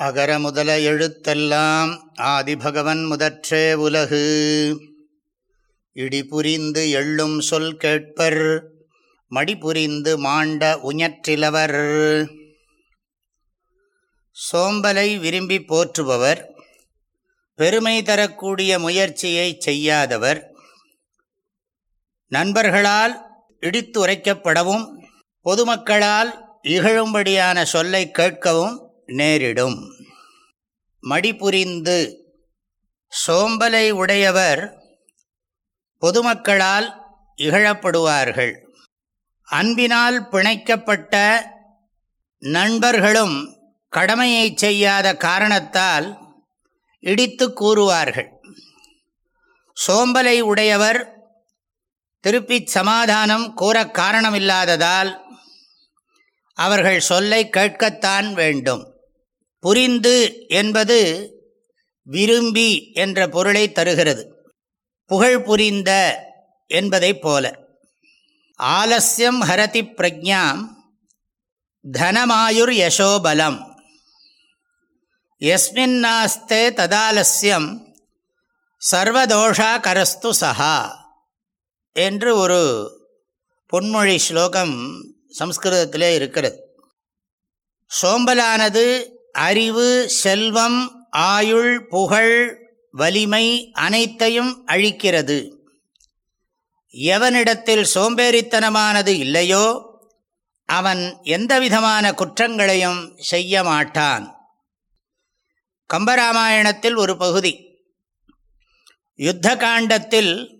அகர முதல எழுத்தெல்லாம் ஆதிபகவன் முதற்றே உலகு. இடிபுரிந்து எள்ளும் சொல் கேட்பர் மடிபுரிந்து மாண்ட உஞற்றிலவர். சோம்பலை விரும்பி போற்றுபவர் பெருமை தரக்கூடிய முயற்சியை செய்யாதவர். நண்பர்களால் இடித்து உரைக்கப்படவும் பொதுமக்களால் இகழும்படியான சொல்லை கேட்கவும் நேரிடும். மடிபுரிந்து சோம்பலை உடையவர் பொதுமக்களால் இகழப்படுவார்கள். அன்பினால் பிணைக்கப்பட்ட நண்பர்களும் கடமையை செய்யாத காரணத்தால் இடித்து கூறுவார்கள். சோம்பலை உடையவர் திருப்பிச் சமாதானம் கூற காரணமில்லாததால் அவர்கள் சொல்லை கேட்கத்தான் வேண்டும். புரிந்து என்பது விரும்பி என்ற பொருளை தருகிறது. புகழ் புரிந்த என்பதைப் போல. ஆலஸ்யம் ஹரதி பிரஜாம் தனமாயுர் யசோபலம். எஸ்மின் நாஸ்தே ததாலஸ்யம் சர்வதோஷா கரஸ்து சஹா என்று ஒரு பொன்மொழி ஸ்லோகம் சம்ஸ்கிருதத்திலே இருக்கிறது. சோம்பலானது அறிவு செல்வம் ஆயுள் புகழ் வலிமை அனைத்தையும் அழிக்கிறது. எவனிடத்தில் சோம்பேறித்தனமானது இல்லையோ அவன் எந்தவிதமான குற்றங்களையும் செய்ய மாட்டான். கம்பராமாயணத்தில் ஒரு பகுதி. யுத்த காண்டத்தில்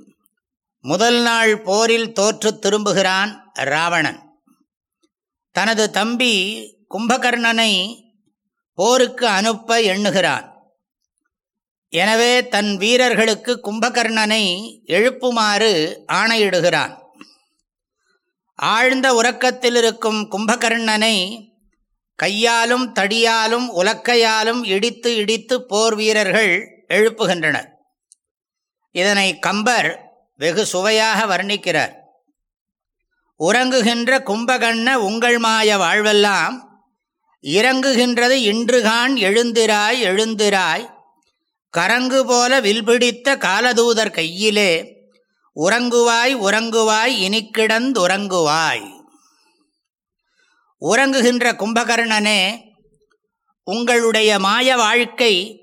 முதல் நாள் போரில் தோற்று திரும்புகிறான் ராவணன். தனது தம்பி கும்பகர்ணனை போருக்கு அனுப்ப எண்ணுகிறான். எனவே தன் வீரர்களுக்கு கும்பகர்ணனை எழுப்புமாறு ஆணையிடுகிறான். ஆழ்ந்த உறக்கத்தில் இருக்கும் கும்பகர்ணனை கையாலும் தடியாலும் உலக்கையாலும் இடித்து இடித்து போர் வீரர்கள் எழுப்புகின்றனர். இதனை கம்பர் வெகு சுவையாக வர்ணிக்கிறார். உறங்குகின்ற கும்பகண்ண உங்கள் மாய வாழ்வெல்லாம் இறங்குகின்றது இன்றுகான் எழுந்திராய் எழுந்திராய். கரங்கு போல வில்பிடித்த காலதூதர் கையிலே உறங்குவாய் உறங்குவாய் இனிக்கிடந்துறங்குவாய் உறங்குகின்ற கும்பகர்ணனே உங்களுடைய மாய வாழ்க்கை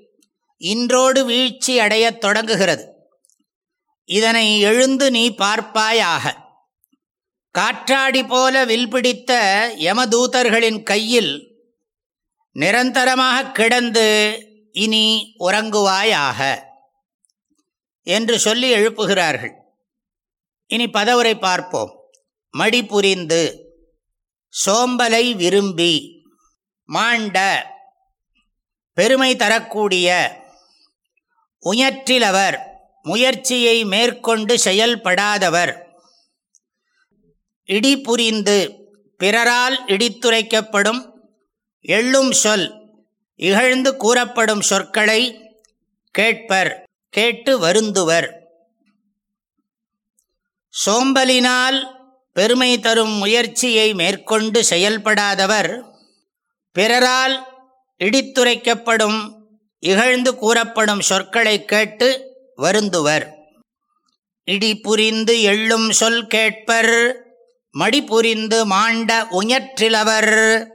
இன்றோடு வீழ்ச்சி அடையத் தொடங்குகிறது. இதனை எழுந்து நீ பார்ப்பாயாக. காற்றாடி போல வில்பிடித்த யமதூதர்களின் கையில் நிரந்தரமாக கிடந்து இனி உறங்குவாயாக என்று சொல்லி எழுப்புகிறார்கள். இனி பதவுரை பார்ப்போம். மடி புரிந்து சோம்பலை விரும்பி மாண்ட பெருமை தரக்கூடிய உயற்றிலவர் முயற்சியை மேற்கொண்டு செயல்படாதவர். இடி புரிந்து பிறரால் இடித்துரைக்கப்படும் எள்ளும் சொல். இகழ்ந்து கூறப்படும் சொற்களை கேட்பர் கேட்டு வருந்துவர். சோம்பலினால் பெருமை தரும் முயற்சியை மேற்கொண்டு செயல்படாதவர். பிறரால் இடித்துரைக்கப்படும் இகழ்ந்து கூறப்படும் சொற்களை கேட்டு வருந்துவர். இடி புரிந்து எள்ளும் சொல் கேட்பர் மடி புரிந்து மாண்ட உயற்றிலவர்